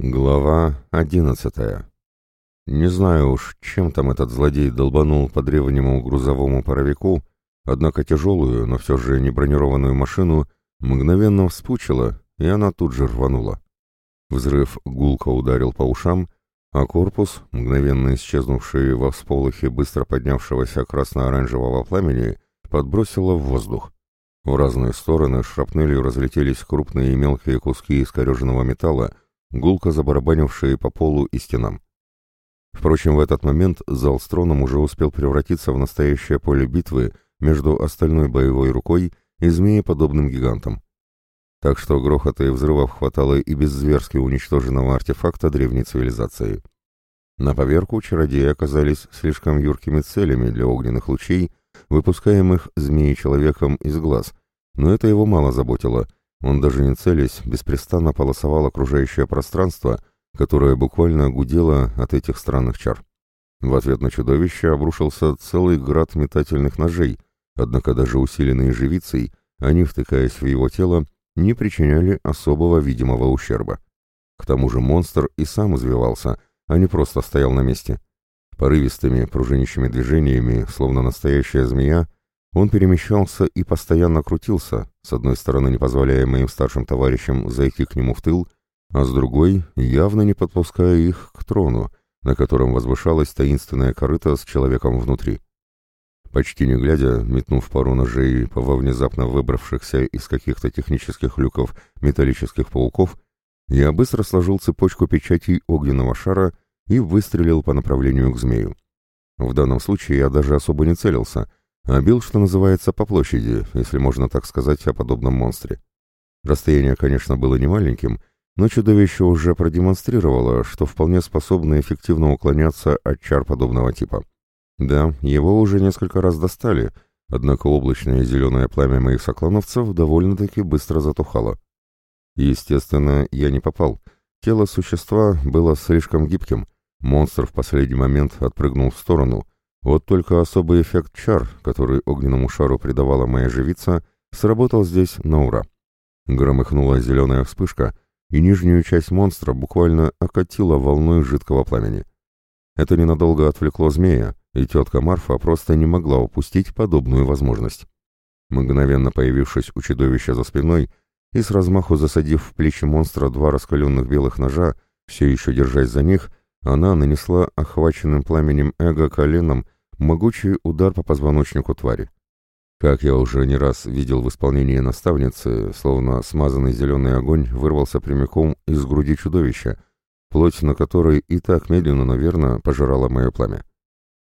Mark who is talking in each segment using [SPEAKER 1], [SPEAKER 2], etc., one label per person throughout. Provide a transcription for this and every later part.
[SPEAKER 1] Глава одиннадцатая. Не знаю уж, чем там этот злодей долбанул по древнему грузовому паровику, однако тяжелую, но все же не бронированную машину мгновенно вспучило, и она тут же рванула. Взрыв гулко ударил по ушам, а корпус, мгновенно исчезнувший во всполохе быстро поднявшегося красно-оранжевого пламени, подбросило в воздух. В разные стороны шрапнелью разлетелись крупные и мелкие куски искореженного металла, гулко забарабанившие по полу и стенам. Впрочем, в этот момент зал с троном уже успел превратиться в настоящее поле битвы между остальной боевой рукой и змееподобным гигантом. Так что грохота и взрывов хватало и без зверски уничтоженного артефакта древней цивилизации. На поверку чародеи оказались слишком юркими целями для огненных лучей, выпускаемых змеи-человеком из глаз, но это его мало заботило — он даже не целясь, беспрестанно полосовал окружающее пространство, которое буквально гудело от этих странных чар. В ответ на чудовище обрушился целый град метательных ножей, однако даже усиленные живицей, они, втыкаясь в его тело, не причиняли особого видимого ущерба. К тому же монстр и сам извивался, а не просто стоял на месте. Порывистыми, пружинищими движениями, словно настоящая змея, он перемещался и постоянно крутился, с одной стороны не позволяя моим старшим товарищам зайти к нему в тыл, а с другой явно не подпуская их к трону, на котором возвышалась таинственная корыта с человеком внутри. Почти не глядя, метнув пару ножей по во внезапно выбравшихся из каких-то технических люков металлических пауков, я быстро сложил цепочку печатей огненного шара и выстрелил по направлению к змею. В данном случае я даже особо не целился, а бил, что называется, по площади, если можно так сказать о подобном монстре. Расстояние, конечно, было немаленьким, но чудовище уже продемонстрировало, что вполне способно эффективно уклоняться от чар подобного типа. Да, его уже несколько раз достали, однако облачное зеленое пламя моих соклановцев довольно-таки быстро затухало. Естественно, я не попал. Тело существа было слишком гибким, монстр в последний момент отпрыгнул в сторону — вот только особый эффект чар, который огненному шару придавала моя живица, сработал здесь на ура. Громыхнула зеленая вспышка, и нижнюю часть монстра буквально окатила волной жидкого пламени. Это ненадолго отвлекло змея, и тетка Марфа просто не могла упустить подобную возможность. Мгновенно появившись у чудовища за спиной и с размаху засадив в плечи монстра два раскаленных белых ножа, все еще держась за них, она нанесла охваченным пламенем эго коленом могучий удар по позвоночнику твари. Как я уже не раз видел в исполнении наставницы, словно смазанный зеленый огонь вырвался прямиком из груди чудовища, плоть на которой и так медленно, но верно пожирала мое пламя.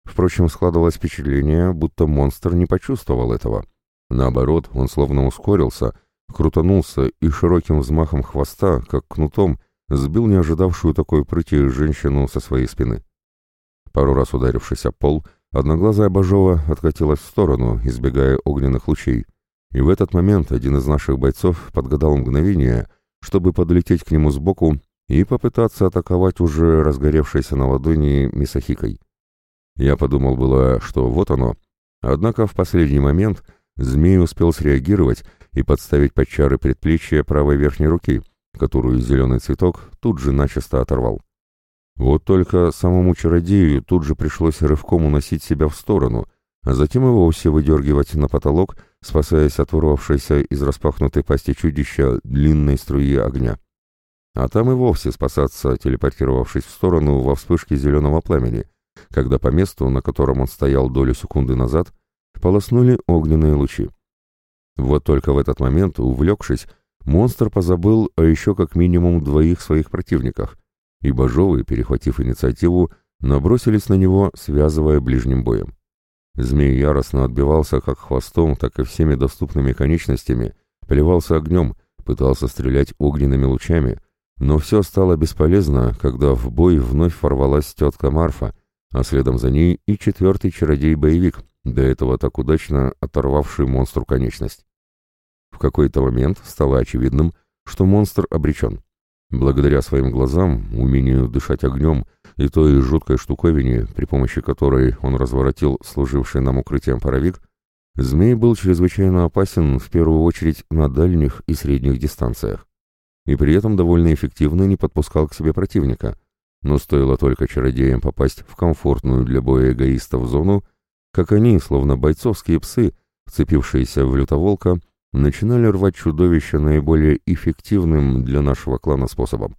[SPEAKER 1] Впрочем, складывалось впечатление, будто монстр не почувствовал этого. Наоборот, он словно ускорился, крутанулся и широким взмахом хвоста, как кнутом, сбил не ожидавшую такой прыти женщину со своей спины. Пару раз ударившись о пол, одноглазая Бажова откатилась в сторону, избегая огненных лучей, и в этот момент один из наших бойцов подгадал мгновение, чтобы подлететь к нему сбоку и попытаться атаковать уже разгоревшейся на ладони Мисахикой. Я подумал было, что вот оно, однако в последний момент змей успел среагировать и подставить под чары предплечья правой верхней руки, которую зеленый цветок тут же начисто оторвал. Вот только самому чародею тут же пришлось рывком уносить себя в сторону, а затем и вовсе выдергивать на потолок, спасаясь от вырвавшейся из распахнутой пасти чудища длинной струи огня. А там и вовсе спасаться, телепортировавшись в сторону во вспышке зеленого пламени, когда по месту, на котором он стоял долю секунды назад, полоснули огненные лучи. Вот только в этот момент, увлекшись, монстр позабыл о еще как минимум двоих своих противниках, и Бажовы, перехватив инициативу, набросились на него, связывая ближним боем. Змей яростно отбивался как хвостом, так и всеми доступными конечностями, плевался огнем, пытался стрелять огненными лучами, но все стало бесполезно, когда в бой вновь ворвалась тетка Марфа, а следом за ней и четвертый чародей-боевик, до этого так удачно оторвавший монстру конечность. В какой-то момент стало очевидным, что монстр обречен. Благодаря своим глазам, умению дышать огнем и той жуткой штуковине, при помощи которой он разворотил служивший нам укрытием паровик, змей был чрезвычайно опасен в первую очередь на дальних и средних дистанциях. и при этом довольно эффективно не подпускал к себе противника. Но стоило только чародеям попасть в комфортную для боя эгоистов зону, как они, словно бойцовские псы, вцепившиеся в лютоволка, начинали рвать чудовище наиболее эффективным для нашего клана способом.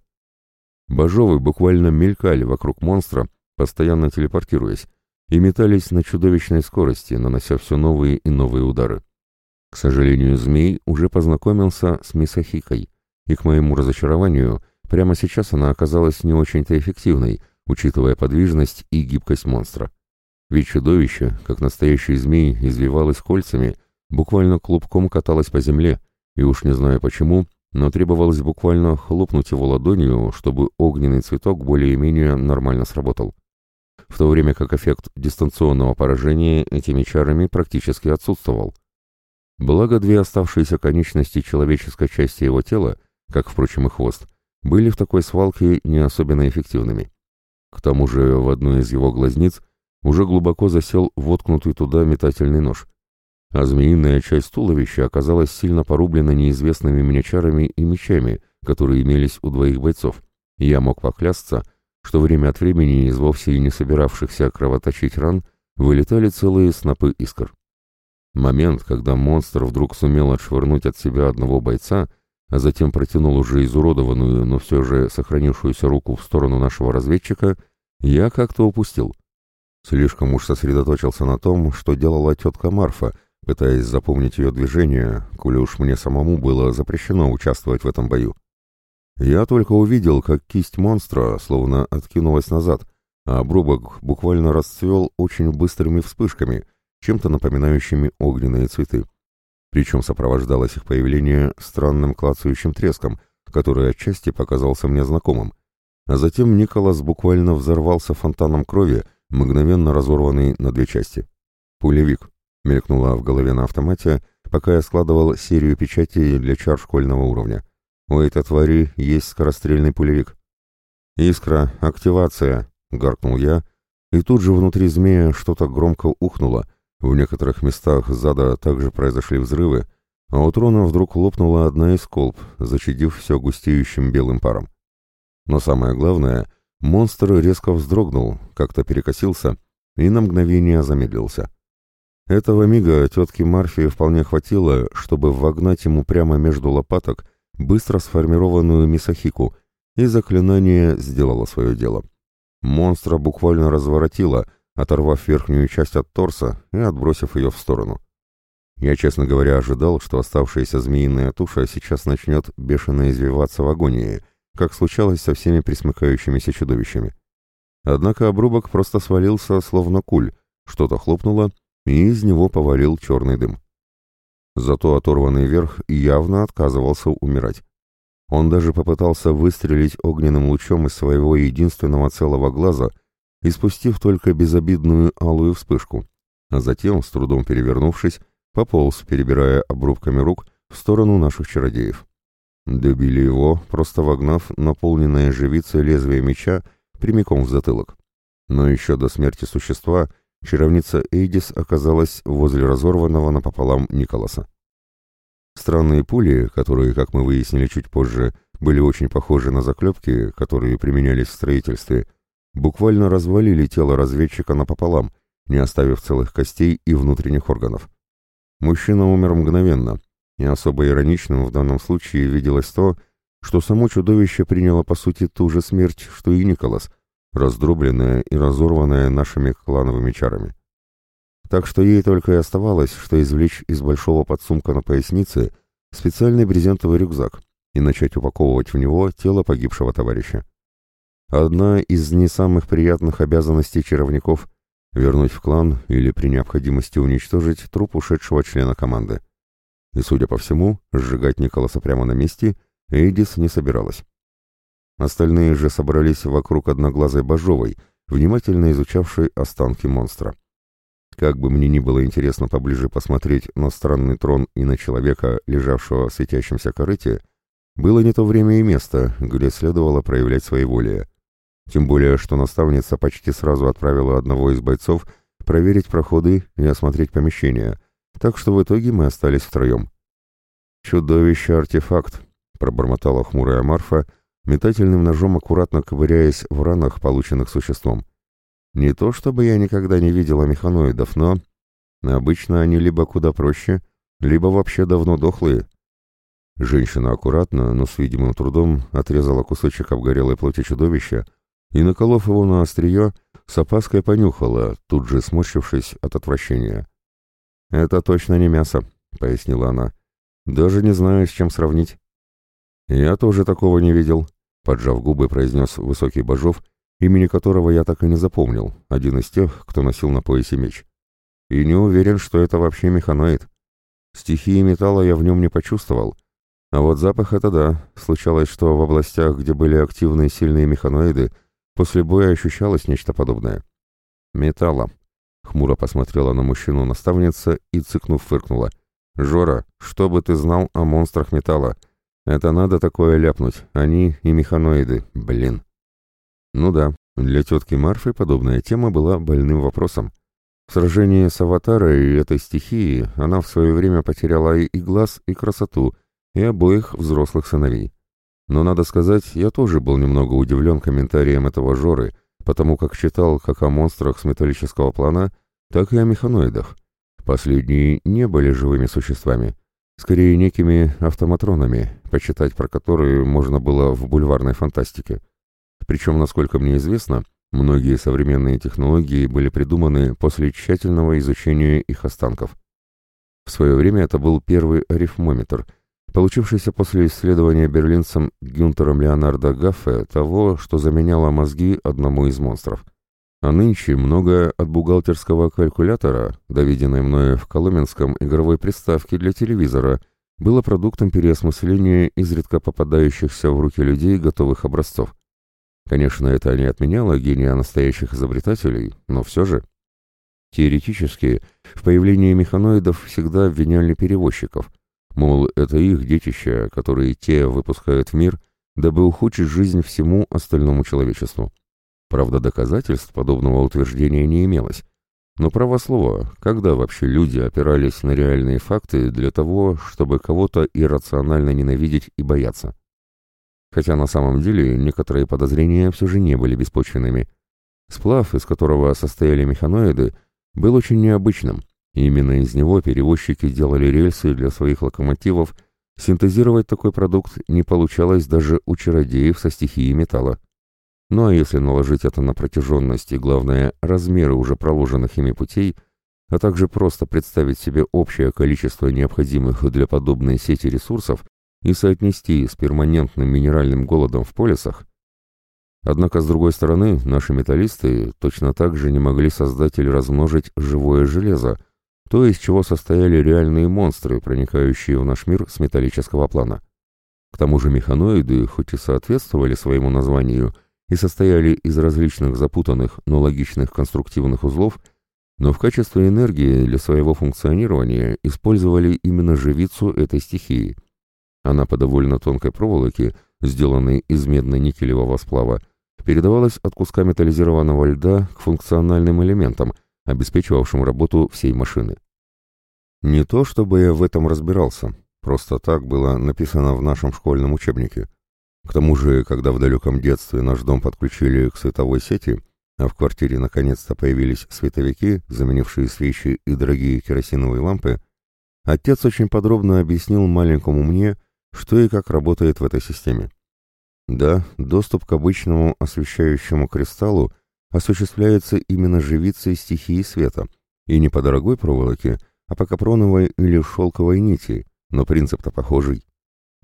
[SPEAKER 1] Божовы буквально мелькали вокруг монстра, постоянно телепортируясь, и метались на чудовищной скорости, нанося все новые и новые удары. К сожалению, змей уже познакомился с Мисахикой, и к моему разочарованию, прямо сейчас она оказалась не очень-то эффективной, учитывая подвижность и гибкость монстра. Ведь чудовище, как настоящий змей, извивалось кольцами, буквально клубком каталось по земле, и уж не знаю почему, но требовалось буквально хлопнуть его ладонью, чтобы огненный цветок более-менее нормально сработал. В то время как эффект дистанционного поражения этими чарами практически отсутствовал. Благо, две оставшиеся конечности человеческой части его тела, как, впрочем, и хвост, были в такой свалке не особенно эффективными. К тому же в одной из его глазниц уже глубоко засел воткнутый туда метательный нож, а змеиная часть туловища оказалась сильно порублена неизвестными мне чарами и мечами, которые имелись у двоих бойцов, я мог поклясться, что время от времени из вовсе и не собиравшихся кровоточить ран вылетали целые снопы искр. Момент, когда монстр вдруг сумел отшвырнуть от себя одного бойца, а затем протянул уже изуродованную, но все же сохранившуюся руку в сторону нашего разведчика, я как-то упустил. Слишком уж сосредоточился на том, что делала тетка Марфа, пытаясь запомнить ее движения, коли уж мне самому было запрещено участвовать в этом бою. Я только увидел, как кисть монстра словно откинулась назад, а обрубок буквально расцвел очень быстрыми вспышками, чем-то напоминающими огненные цветы. Причем сопровождалось их появление странным клацающим треском, который отчасти показался мне знакомым. А затем Николас буквально взорвался фонтаном крови, мгновенно разорванный на две части. «Пулевик», — мелькнула в голове на автомате, пока я складывал серию печатей для чар школьного уровня. «У этой твари есть скорострельный пулевик». «Искра, активация», — гаркнул я, и тут же внутри змея что-то громко ухнуло, в некоторых местах зада также произошли взрывы, а у трона вдруг лопнула одна из колб, зачадив все густеющим белым паром. Но самое главное — Монстр резко вздрогнул, как-то перекосился и на мгновение замедлился. Этого мига тетке Марфи вполне хватило, чтобы вогнать ему прямо между лопаток быстро сформированную мисахику, и заклинание сделало свое дело. Монстра буквально разворотило, оторвав верхнюю часть от торса и отбросив ее в сторону. Я, честно говоря, ожидал, что оставшаяся змеиная туша сейчас начнет бешено извиваться в агонии — как случалось со всеми присмыкающимися чудовищами. Однако обрубок просто свалился, словно куль, что-то хлопнуло, и из него повалил черный дым. Зато оторванный верх явно отказывался умирать. Он даже попытался выстрелить огненным лучом из своего единственного целого глаза, испустив только безобидную алую вспышку, а затем, с трудом перевернувшись, пополз, перебирая обрубками рук в сторону наших чародеев. Добили его, просто вогнав наполненное живицей лезвие меча прямиком в затылок. Но еще до смерти существа чаровница Эйдис оказалась возле разорванного напополам Николаса. Странные пули, которые, как мы выяснили чуть позже, были очень похожи на заклепки, которые применялись в строительстве, буквально развалили тело разведчика напополам, не оставив целых костей и внутренних органов. Мужчина умер мгновенно, и особо ироничным в данном случае виделось то, что само чудовище приняло по сути ту же смерть, что и Николас, раздробленное и разорванное нашими клановыми чарами. Так что ей только и оставалось, что извлечь из большого подсумка на пояснице специальный брезентовый рюкзак и начать упаковывать в него тело погибшего товарища. Одна из не самых приятных обязанностей чаровников — вернуть в клан или при необходимости уничтожить труп ушедшего члена команды и, судя по всему, сжигать Николаса прямо на месте Эйдис не собиралась. Остальные же собрались вокруг одноглазой Бажовой, внимательно изучавшей останки монстра. Как бы мне ни было интересно поближе посмотреть на странный трон и на человека, лежавшего в светящемся корыте, было не то время и место, где следовало проявлять свои воли. Тем более, что наставница почти сразу отправила одного из бойцов проверить проходы и осмотреть помещения, так что в итоге мы остались втроем. «Чудовище-артефакт», — пробормотала хмурая Марфа, метательным ножом аккуратно ковыряясь в ранах, полученных существом. «Не то чтобы я никогда не видела механоидов, но обычно они либо куда проще, либо вообще давно дохлые». Женщина аккуратно, но с видимым трудом отрезала кусочек обгорелой плоти чудовища и, наколов его на острие, с опаской понюхала, тут же сморщившись от отвращения. «Это точно не мясо», — пояснила она. «Даже не знаю, с чем сравнить». «Я тоже такого не видел», — поджав губы, произнес высокий Бажов, имени которого я так и не запомнил, один из тех, кто носил на поясе меч. «И не уверен, что это вообще механоид. Стихии металла я в нем не почувствовал, а вот запах — это да. Случалось, что в областях, где были активные сильные механоиды, после боя ощущалось нечто подобное. «Металла», — хмуро посмотрела на мужчину наставница и, цыкнув, фыркнула. «Жора, что бы ты знал о монстрах металла? Это надо такое ляпнуть. Они и механоиды, блин». Ну да, для тетки Марфы подобная тема была больным вопросом. В сражении с аватарой и этой стихией она в свое время потеряла и глаз, и красоту, и обоих взрослых сыновей. Но, надо сказать, я тоже был немного удивлен комментарием этого Жоры, потому как читал как о монстрах с металлического плана, так и о механоидах. Последние не были живыми существами, скорее некими автоматронами, почитать про которые можно было в бульварной фантастике. Причем, насколько мне известно, многие современные технологии были придуманы после тщательного изучения их останков. В свое время это был первый арифмометр — получившийся после исследования берлинцем Гюнтером Леонардо Гаффе того, что заменяло мозги одному из монстров. А нынче многое от бухгалтерского калькулятора, доведенной мною в Коломенском игровой приставке для телевизора, было продуктом переосмысления изредка попадающихся в руки людей готовых образцов. Конечно, это не отменяло гения настоящих изобретателей, но все же. Теоретически, в появлении механоидов всегда обвиняли перевозчиков – Мол, это их детища, которые те выпускают в мир, дабы ухудшить жизнь всему остальному человечеству. Правда, доказательств подобного утверждения не имелось. Но право слово, когда вообще люди опирались на реальные факты для того, чтобы кого-то иррационально ненавидеть и бояться? Хотя на самом деле некоторые подозрения все же не были беспочвенными. Сплав, из которого состояли механоиды, был очень необычным, именно из него перевозчики делали рельсы для своих локомотивов, синтезировать такой продукт не получалось даже у чародеев со стихией металла. Ну а если наложить это на протяженность и, главное, размеры уже проложенных ими путей, а также просто представить себе общее количество необходимых для подобной сети ресурсов и соотнести с перманентным минеральным голодом в полисах, Однако, с другой стороны, наши металлисты точно так же не могли создать или размножить живое железо, то, из чего состояли реальные монстры, проникающие в наш мир с металлического плана. К тому же механоиды, хоть и соответствовали своему названию и состояли из различных запутанных, но логичных конструктивных узлов, но в качестве энергии для своего функционирования использовали именно живицу этой стихии. Она по довольно тонкой проволоке, сделанной из медно-никелевого сплава, передавалась от куска металлизированного льда к функциональным элементам, обеспечивавшим работу всей машины. Не то, чтобы я в этом разбирался, просто так было написано в нашем школьном учебнике. К тому же, когда в далеком детстве наш дом подключили к световой сети, а в квартире наконец-то появились световики, заменившие свечи и дорогие керосиновые лампы, отец очень подробно объяснил маленькому мне, что и как работает в этой системе. Да, доступ к обычному освещающему кристаллу осуществляется именно живицей стихии света, и не по дорогой проволоке, а по капроновой или шелковой нити, но принцип-то похожий.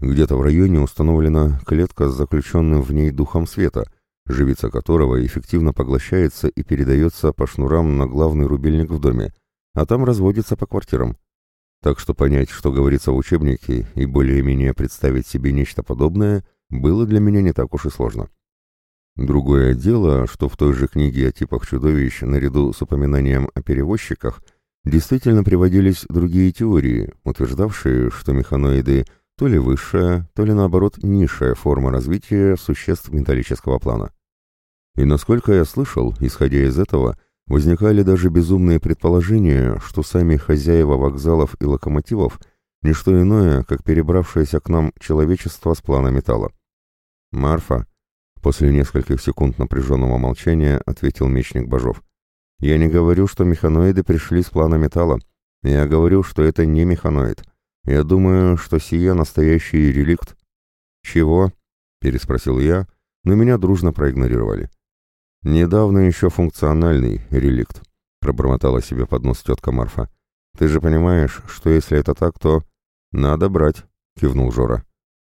[SPEAKER 1] Где-то в районе установлена клетка с заключенным в ней духом света, живица которого эффективно поглощается и передается по шнурам на главный рубильник в доме, а там разводится по квартирам. Так что понять, что говорится в учебнике, и более-менее представить себе нечто подобное, было для меня не так уж и сложно. Другое дело, что в той же книге о типах чудовищ, наряду с упоминанием о перевозчиках – Действительно приводились другие теории, утверждавшие, что механоиды то ли высшая, то ли наоборот низшая форма развития существ металлического плана. И насколько я слышал, исходя из этого, возникали даже безумные предположения, что сами хозяева вокзалов и локомотивов не что иное, как перебравшееся к нам человечество с плана металла. «Марфа», — после нескольких секунд напряженного молчания ответил мечник Бажов, — «я не говорю, что механоиды пришли с плана металла. Я говорю, что это не механоид. Я думаю, что сие настоящий реликт». «Чего?» — переспросил я, но меня дружно проигнорировали. «Недавно еще функциональный реликт», — пробормотала себе под нос тетка Марфа. «Ты же понимаешь, что если это так, то...» «Надо брать», — кивнул Жора.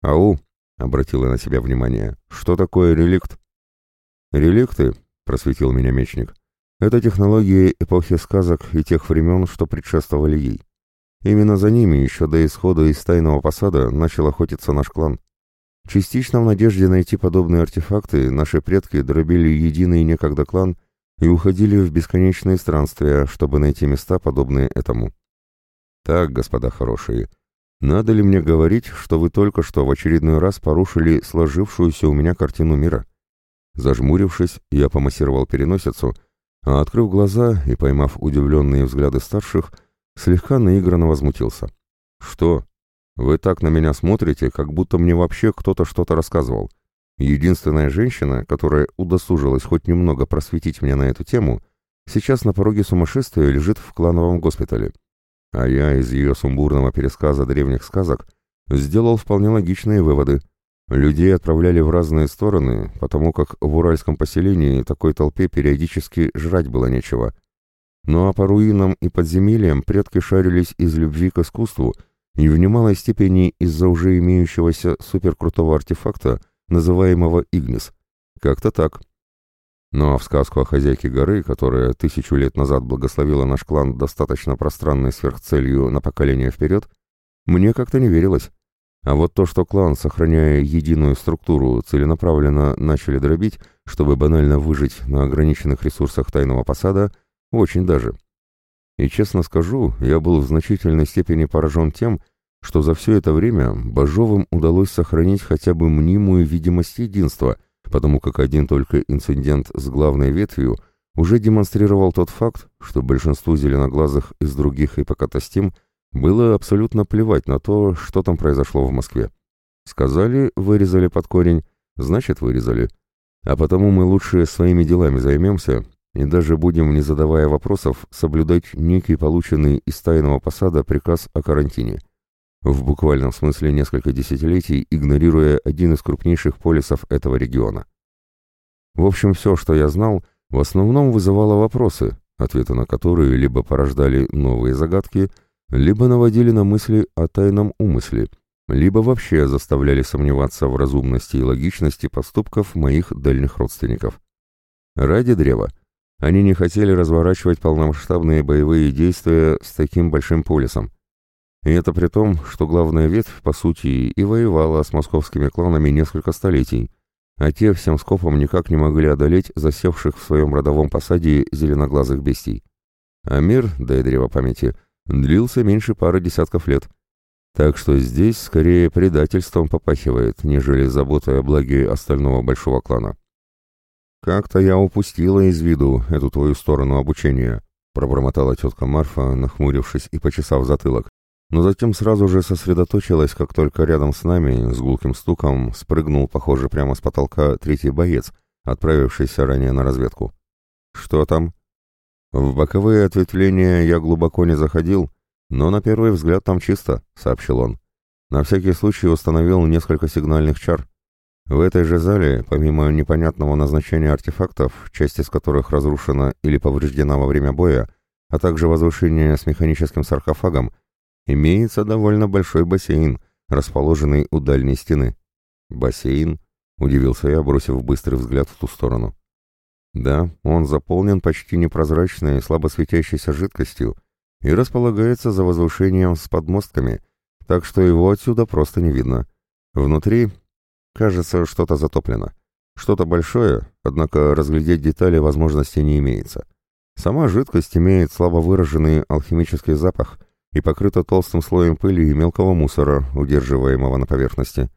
[SPEAKER 1] «Ау», — обратила на себя внимание, — «что такое реликт?» «Реликты», — просветил меня мечник, — «это технологии эпохи сказок и тех времен, что предшествовали ей. Именно за ними еще до исхода из тайного посада начал охотиться наш клан. Частично в надежде найти подобные артефакты наши предки дробили единый некогда клан и уходили в бесконечные странствия, чтобы найти места, подобные этому. Так, господа хорошие, надо ли мне говорить, что вы только что в очередной раз порушили сложившуюся у меня картину мира? Зажмурившись, я помассировал переносицу, а, открыв глаза и поймав удивленные взгляды старших, слегка наигранно возмутился. «Что? Вы так на меня смотрите, как будто мне вообще кто-то что-то рассказывал. Единственная женщина, которая удосужилась хоть немного просветить меня на эту тему, сейчас на пороге сумасшествия лежит в клановом госпитале. А я из ее сумбурного пересказа древних сказок сделал вполне логичные выводы. Людей отправляли в разные стороны, потому как в уральском поселении такой толпе периодически жрать было нечего. Ну а по руинам и подземельям предки шарились из любви к искусству – и в немалой степени из-за уже имеющегося суперкрутого артефакта, называемого Игнис. Как-то так. Ну а в сказку о хозяйке горы, которая тысячу лет назад благословила наш клан достаточно пространной сверхцелью на поколение вперед, мне как-то не верилось. А вот то, что клан, сохраняя единую структуру, целенаправленно начали дробить, чтобы банально выжить на ограниченных ресурсах тайного посада, очень даже. И честно скажу, я был в значительной степени поражен тем, что за все это время Бажовым удалось сохранить хотя бы мнимую видимость единства, потому как один только инцидент с главной ветвью уже демонстрировал тот факт, что большинству зеленоглазых из других эпокатастим было абсолютно плевать на то, что там произошло в Москве. Сказали, вырезали под корень, значит вырезали. А потому мы лучше своими делами займемся и даже будем, не задавая вопросов, соблюдать некий полученный из тайного посада приказ о карантине. В буквальном смысле несколько десятилетий, игнорируя один из крупнейших полисов этого региона. В общем, все, что я знал, в основном вызывало вопросы, ответы на которые либо порождали новые загадки, либо наводили на мысли о тайном умысле, либо вообще заставляли сомневаться в разумности и логичности поступков моих дальних родственников. Ради древа – они не хотели разворачивать полномасштабные боевые действия с таким большим полисом. И это при том, что главная ветвь, по сути, и воевала с московскими кланами несколько столетий, а те всем скопом никак не могли одолеть засевших в своем родовом посаде зеленоглазых бестий. А мир, да и древо памяти, длился меньше пары десятков лет. Так что здесь скорее предательством попахивает, нежели заботой о благе остального большого клана. «Как-то я упустила из виду эту твою сторону обучения», пробормотала тетка Марфа, нахмурившись и почесав затылок. Но затем сразу же сосредоточилась, как только рядом с нами, с гулким стуком, спрыгнул, похоже, прямо с потолка третий боец, отправившийся ранее на разведку. «Что там?» «В боковые ответвления я глубоко не заходил, но на первый взгляд там чисто», — сообщил он. «На всякий случай установил несколько сигнальных чар. В этой же зале, помимо непонятного назначения артефактов, часть из которых разрушена или повреждена во время боя, а также возвышение с механическим саркофагом, имеется довольно большой бассейн, расположенный у дальней стены. «Бассейн?» — удивился я, бросив быстрый взгляд в ту сторону. «Да, он заполнен почти непрозрачной, слабо светящейся жидкостью и располагается за возвышением с подмостками, так что его отсюда просто не видно. Внутри Кажется, что-то затоплено. Что-то большое, однако разглядеть детали возможности не имеется. Сама жидкость имеет слабо выраженный алхимический запах и покрыта толстым слоем пыли и мелкого мусора, удерживаемого на поверхности.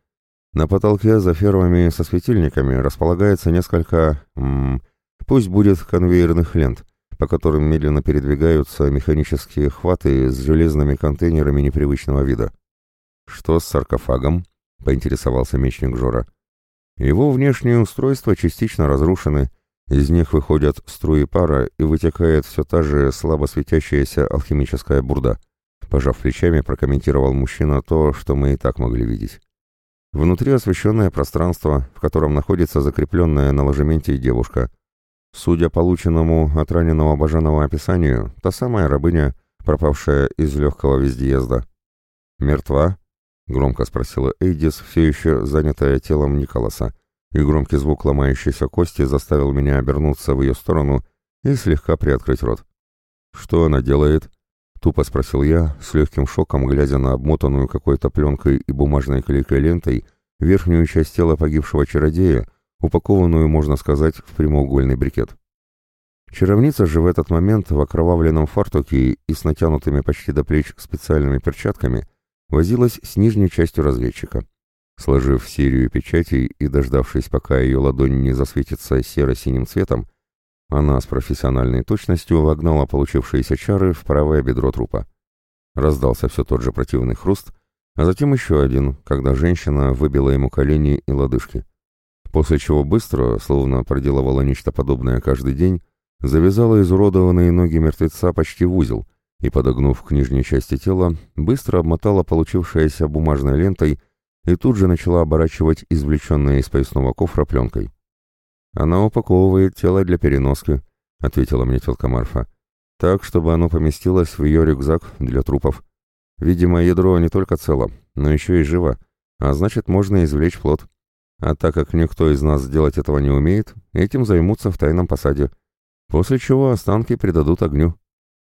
[SPEAKER 1] На потолке за фермами со светильниками располагается несколько, м -м, пусть будет конвейерных лент, по которым медленно передвигаются механические хваты с железными контейнерами непривычного вида. «Что с саркофагом?» — поинтересовался мечник Жора. «Его внешние устройства частично разрушены, из них выходят струи пара и вытекает все та же слабо светящаяся алхимическая бурда». Пожав плечами, прокомментировал мужчина то, что мы и так могли видеть. Внутри освещенное пространство, в котором находится закрепленная на ложементе девушка. Судя полученному от раненого Бажанова описанию, та самая рабыня, пропавшая из легкого вездеезда. «Мертва?» — громко спросила Эйдис, все еще занятая телом Николаса, и громкий звук ломающейся кости заставил меня обернуться в ее сторону и слегка приоткрыть рот. «Что она делает?» Тупо спросил я, с легким шоком глядя на обмотанную какой-то пленкой и бумажной клейкой лентой верхнюю часть тела погибшего чародея, упакованную, можно сказать, в прямоугольный брикет. Чаровница же в этот момент в окровавленном фартуке и с натянутыми почти до плеч специальными перчатками возилась с нижней частью разведчика. Сложив серию печатей и дождавшись, пока ее ладонь не засветится серо-синим цветом, она с профессиональной точностью вогнала получившиеся чары в правое бедро трупа. Раздался все тот же противный хруст, а затем еще один, когда женщина выбила ему колени и лодыжки. После чего быстро, словно проделывала нечто подобное каждый день, завязала изуродованные ноги мертвеца почти в узел и, подогнув к нижней части тела, быстро обмотала получившееся бумажной лентой и тут же начала оборачивать извлеченное из поясного кофра пленкой. «Она упаковывает тело для переноски», — ответила мне тетка Марфа. «Так, чтобы оно поместилось в ее рюкзак для трупов. Видимо, ядро не только цело, но еще и живо, а значит, можно извлечь плод. А так как никто из нас сделать этого не умеет, этим займутся в тайном посаде. После чего останки придадут огню».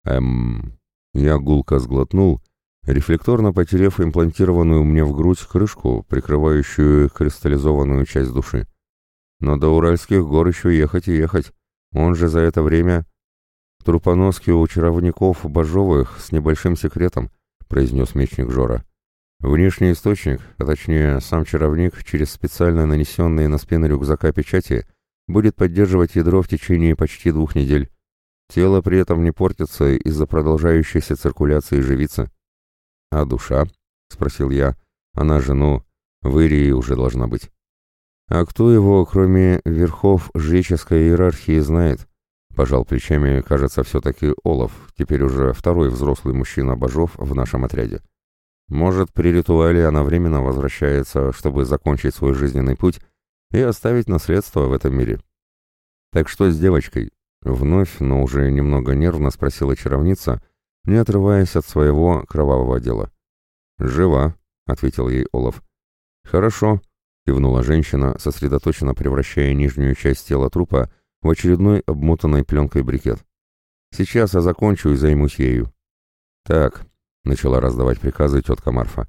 [SPEAKER 1] «Эм...» Я гулко сглотнул, рефлекторно потеряв имплантированную мне в грудь крышку, прикрывающую кристаллизованную часть души. Но до Уральских гор еще ехать и ехать. Он же за это время... Трупоноски у чаровников Бажовых с небольшим секретом, произнес мечник Жора. Внешний источник, а точнее сам чаровник, через специально нанесенные на спину рюкзака печати, будет поддерживать ядро в течение почти двух недель. Тело при этом не портится из-за продолжающейся циркуляции живицы. «А душа?» — спросил я. «Она же, ну, в Ирии уже должна быть». А кто его, кроме верхов жреческой иерархии, знает? Пожал плечами, кажется, все-таки Олаф, теперь уже второй взрослый мужчина Бажов в нашем отряде. Может, при ритуале она временно возвращается, чтобы закончить свой жизненный путь и оставить наследство в этом мире. Так что с девочкой? Вновь, но уже немного нервно спросила чаровница, не отрываясь от своего кровавого дела. «Жива», — ответил ей Олаф. «Хорошо», — кивнула женщина, сосредоточенно превращая нижнюю часть тела трупа в очередной обмотанной пленкой брикет. «Сейчас я закончу и займусь ею». «Так», — начала раздавать приказы тетка Марфа.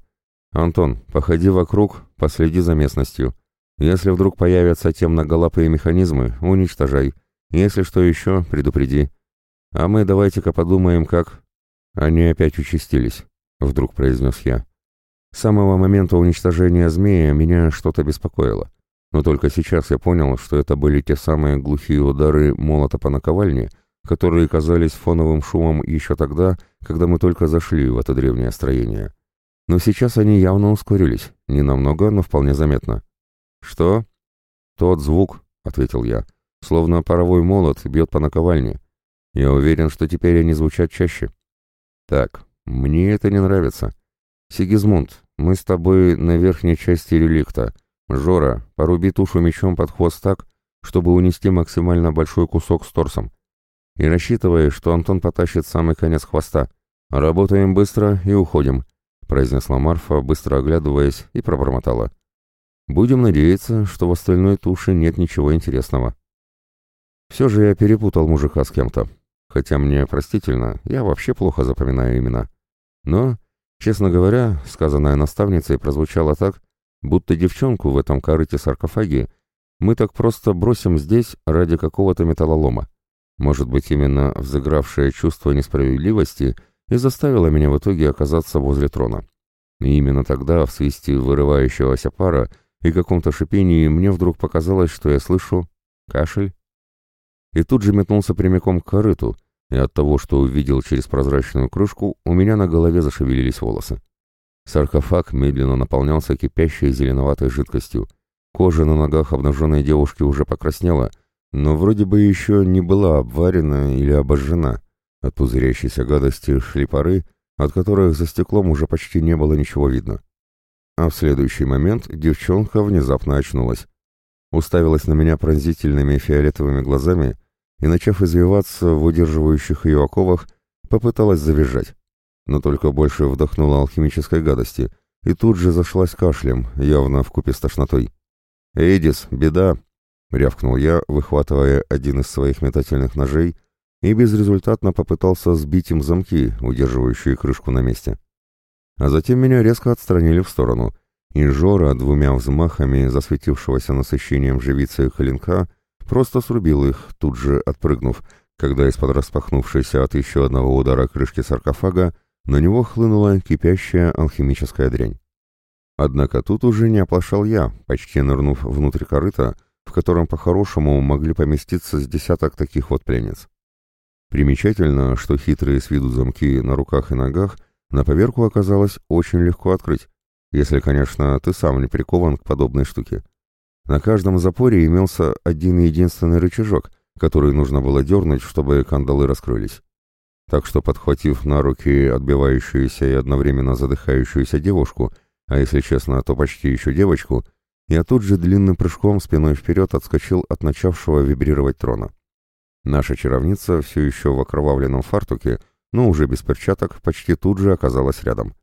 [SPEAKER 1] «Антон, походи вокруг, последи за местностью. Если вдруг появятся те многолапые механизмы, уничтожай. Если что еще, предупреди. А мы давайте-ка подумаем, как...» «Они опять участились», — вдруг произнес я. С самого момента уничтожения змея меня что-то беспокоило. Но только сейчас я понял, что это были те самые глухие удары молота по наковальне, которые казались фоновым шумом еще тогда, когда мы только зашли в это древнее строение. Но сейчас они явно ускорились, не намного, но вполне заметно. «Что?» «Тот звук», — ответил я, — «словно паровой молот бьет по наковальне. Я уверен, что теперь они звучат чаще». «Так, мне это не нравится. Сигизмунд, мы с тобой на верхней части реликта. Жора, поруби тушу мечом под хвост так, чтобы унести максимально большой кусок с торсом. И рассчитывай, что Антон потащит самый конец хвоста. Работаем быстро и уходим», — произнесла Марфа, быстро оглядываясь, и пробормотала. «Будем надеяться, что в остальной туше нет ничего интересного». Все же я перепутал мужика с кем-то. Хотя мне простительно, я вообще плохо запоминаю имена. Но Честно говоря, сказанное наставницей прозвучало так, будто девчонку в этом корыте-саркофаге мы так просто бросим здесь ради какого-то металлолома. Может быть, именно взыгравшее чувство несправедливости и заставило меня в итоге оказаться возле трона. И именно тогда, в свисте вырывающегося пара и каком-то шипении, мне вдруг показалось, что я слышу кашель. И тут же метнулся прямиком к корыту, и от того, что увидел через прозрачную крышку, у меня на голове зашевелились волосы. Саркофаг медленно наполнялся кипящей зеленоватой жидкостью. Кожа на ногах обнаженной девушки уже покраснела, но вроде бы еще не была обварена или обожжена. От пузырящейся гадости шли пары, от которых за стеклом уже почти не было ничего видно. А в следующий момент девчонка внезапно очнулась. Уставилась на меня пронзительными фиолетовыми глазами и, начав извиваться в удерживающих ее оковах, попыталась завизжать. Но только больше вдохнула алхимической гадости и тут же зашлась кашлем, явно вкупе с тошнотой. «Эдис, беда!» — рявкнул я, выхватывая один из своих метательных ножей и безрезультатно попытался сбить им замки, удерживающие крышку на месте. А затем меня резко отстранили в сторону, и Жора двумя взмахами засветившегося насыщением живицы клинка просто срубил их, тут же отпрыгнув, когда из-под распахнувшейся от еще одного удара крышки саркофага на него хлынула кипящая алхимическая дрянь. Однако тут уже не оплошал я, почти нырнув внутрь корыта, в котором по-хорошему могли поместиться с десяток таких вот пленниц. Примечательно, что хитрые с виду замки на руках и ногах на поверку оказалось очень легко открыть, если, конечно, ты сам не прикован к подобной штуке. На каждом запоре имелся один единственный рычажок, который нужно было дернуть, чтобы кандалы раскрылись. Так что, подхватив на руки отбивающуюся и одновременно задыхающуюся девушку, а если честно, то почти еще девочку, я тут же длинным прыжком спиной вперед отскочил от начавшего вибрировать трона. Наша чаровница все еще в окровавленном фартуке, но уже без перчаток, почти тут же оказалась рядом.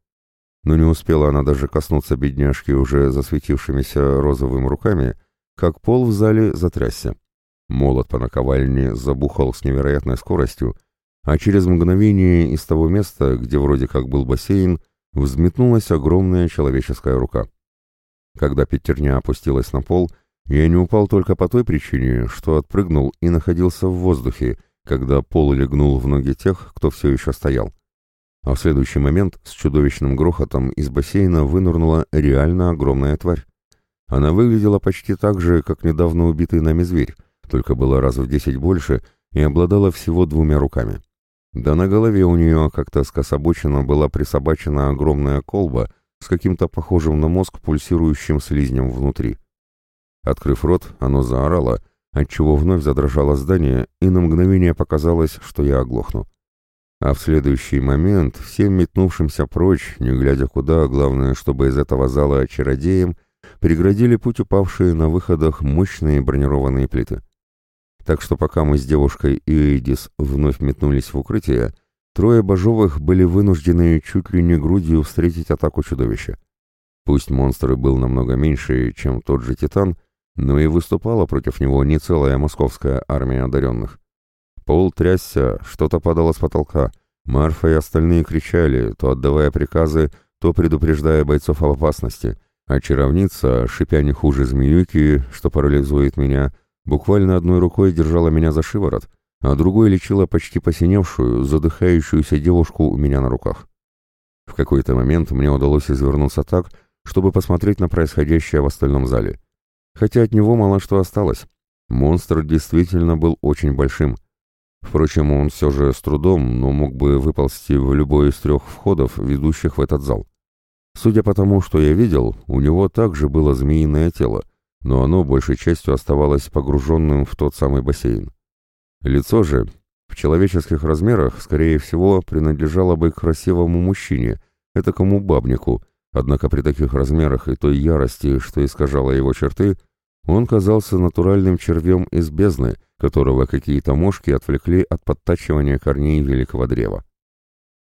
[SPEAKER 1] Но не успела она даже коснуться бедняжки уже засветившимися розовыми руками, как пол в зале затрясся. Молот по наковальне забухал с невероятной скоростью, а через мгновение из того места, где вроде как был бассейн, взметнулась огромная человеческая рука. Когда пятерня опустилась на пол, я не упал только по той причине, что отпрыгнул и находился в воздухе, когда пол легнул в ноги тех, кто все еще стоял. А в следующий момент с чудовищным грохотом из бассейна вынырнула реально огромная тварь. Она выглядела почти так же, как недавно убитый нами зверь, только была раз в десять больше и обладала всего двумя руками. Да на голове у нее как-то скособоченно была присобачена огромная колба с каким-то похожим на мозг пульсирующим слизнем внутри. Открыв рот, оно заорало, отчего вновь задрожало здание, и на мгновение показалось, что я оглохну. А в следующий момент, всем метнувшимся прочь, не глядя куда, главное, чтобы из этого зала чародеем, преградили путь упавшие на выходах мощные бронированные плиты. Так что пока мы с девушкой и Эйдис вновь метнулись в укрытие, трое божовых были вынуждены чуть ли не грудью встретить атаку чудовища. Пусть монстр был намного меньше, чем тот же Титан, но и выступала против него не целая московская армия одаренных. Пол трясся, что-то падало с потолка. Марфа и остальные кричали, то отдавая приказы, то предупреждая бойцов об опасности, а чаровница, шипя не хуже змеюки, что парализует меня, буквально одной рукой держала меня за шиворот, а другой лечила почти посиневшую, задыхающуюся девушку у меня на руках. В какой-то момент мне удалось извернуться так, чтобы посмотреть на происходящее в остальном зале хотя от него мало что осталось. Монстр действительно был очень большим. Впрочем, он все же с трудом, но мог бы выползти в любой из трех входов, ведущих в этот зал. Судя по тому, что я видел, у него также было змеиное тело, но оно большей частью оставалось погруженным в тот самый бассейн. Лицо же, в человеческих размерах, скорее всего, принадлежало бы красивому мужчине, этакому бабнику, Однако при таких размерах и той ярости, что искажало его черты, он казался натуральным червем из бездны, которого какие-то мошки отвлекли от подтачивания корней великого древа.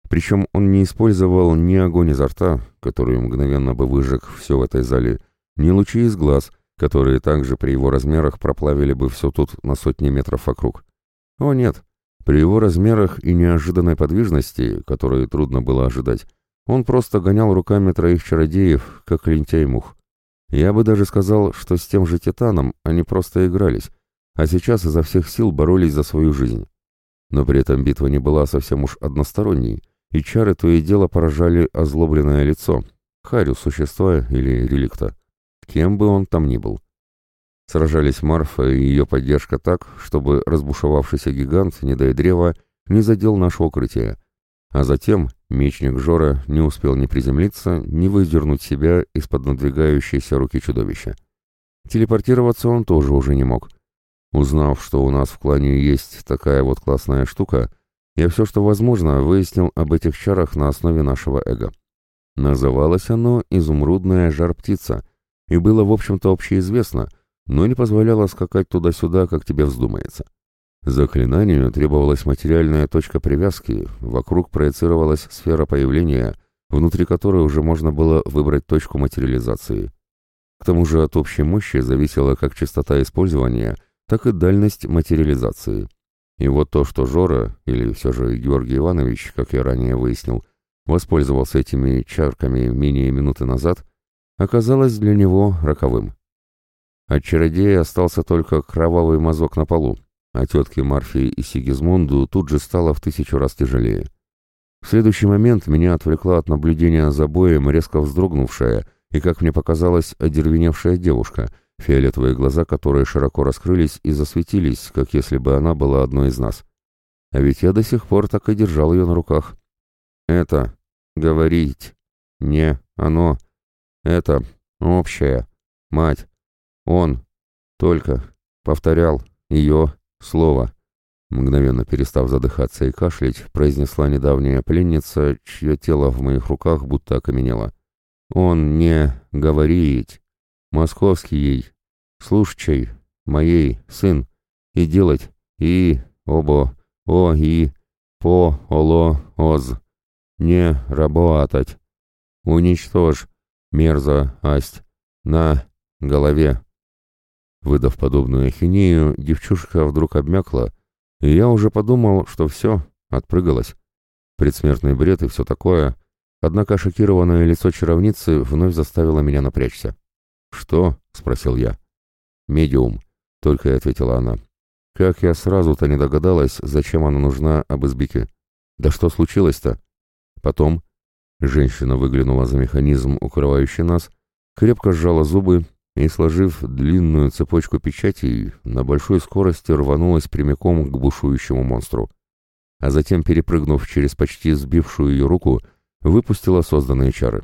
[SPEAKER 1] Причем он не использовал ни огонь изо рта, который мгновенно бы выжег все в этой зале, ни лучи из глаз, которые также при его размерах проплавили бы все тут на сотни метров вокруг. О нет, при его размерах и неожиданной подвижности, которые трудно было ожидать, он просто гонял руками троих чародеев, как лентяй мух. Я бы даже сказал, что с тем же Титаном они просто игрались, а сейчас изо всех сил боролись за свою жизнь. Но при этом битва не была совсем уж односторонней, и чары то и дело поражали озлобленное лицо, харю существа или реликта, кем бы он там ни был. Сражались Марфа и ее поддержка так, чтобы разбушевавшийся гигант, не дай древа, не задел наше укрытие. А затем мечник Жора не успел ни приземлиться, ни выдернуть себя из-под надвигающейся руки чудовища. Телепортироваться он тоже уже не мог. Узнав, что у нас в клане есть такая вот классная штука, я все, что возможно, выяснил об этих чарах на основе нашего эго. Называлось оно «Изумрудная жар-птица», и было, в общем-то, общеизвестно, но не позволяло скакать туда-сюда, как тебе вздумается. Заклинанию требовалась материальная точка привязки, вокруг проецировалась сфера появления, внутри которой уже можно было выбрать точку материализации. К тому же от общей мощи зависела как частота использования, так и дальность материализации. И вот то, что Жора, или все же Георгий Иванович, как я ранее выяснил, воспользовался этими чарками менее минуты назад, оказалось для него роковым. От чародея остался только кровавый мазок на полу, а тетке Марфии и Сигизмунду тут же стало в тысячу раз тяжелее. В следующий момент меня отвлекла от наблюдения за боем резко вздрогнувшая и, как мне показалось, одервеневшая девушка, фиолетовые глаза которой широко раскрылись и засветились, как если бы она была одной из нас. А ведь я до сих пор так и держал ее на руках. Это говорить, не оно, это общее, мать, он, только, повторял, ее, слово. Мгновенно перестав задыхаться и кашлять, произнесла недавняя пленница, чье тело в моих руках будто окаменело. Он не говорить, московский ей, слушчей, моей, сын, и делать, и, обо, о, и, по, оло, оз, не работать, уничтожь, мерзо, асть, на голове. Выдав подобную ахинею, девчушка вдруг обмякла, и я уже подумал, что все, отпрыгалась. Предсмертный бред и все такое, однако шокированное лицо чаровницы вновь заставило меня напрячься. «Что?» — спросил я. «Медиум», — только и ответила она. «Как я сразу-то не догадалась, зачем она нужна об избике? Да что случилось-то?» Потом женщина выглянула за механизм, укрывающий нас, крепко сжала зубы и, сложив длинную цепочку печатей, на большой скорости рванулась прямиком к бушующему монстру. А затем, перепрыгнув через почти сбившую ее руку, выпустила созданные чары.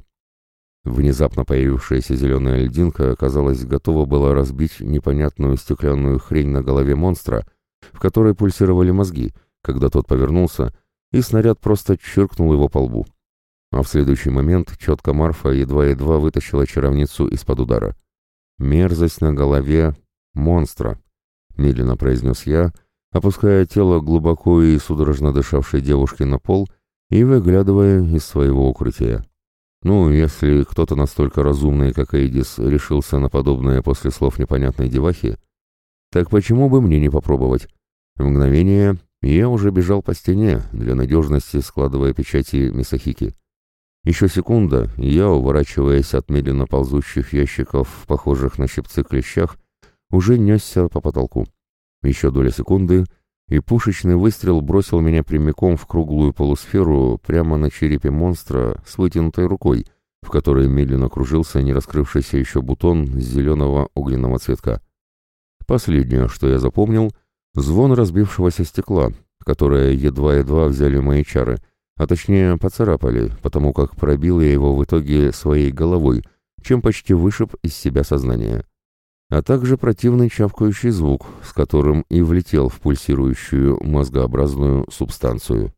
[SPEAKER 1] Внезапно появившаяся зеленая льдинка, казалось, готова была разбить непонятную стеклянную хрень на голове монстра, в которой пульсировали мозги, когда тот повернулся, и снаряд просто чиркнул его по лбу. А в следующий момент четко Марфа едва-едва вытащила чаровницу из-под удара. «Мерзость на голове монстра», — медленно произнес я, опуская тело глубоко и судорожно дышавшей девушки на пол и выглядывая из своего укрытия. Ну, если кто-то настолько разумный, как Эйдис, решился на подобное после слов непонятной девахи, так почему бы мне не попробовать? В мгновение я уже бежал по стене, для надежности складывая печати Мисахики. Еще секунда, и я, уворачиваясь от медленно ползущих ящиков, похожих на щипцы клещах, уже несся по потолку. Еще доля секунды, и пушечный выстрел бросил меня прямиком в круглую полусферу прямо на черепе монстра с вытянутой рукой, в которой медленно кружился не раскрывшийся еще бутон зеленого огненного цветка. Последнее, что я запомнил, звон разбившегося стекла, которое едва-едва взяли мои чары — а точнее поцарапали, потому как пробил я его в итоге своей головой, чем почти вышиб из себя сознание. А также противный чавкающий звук, с которым и влетел в пульсирующую мозгообразную субстанцию.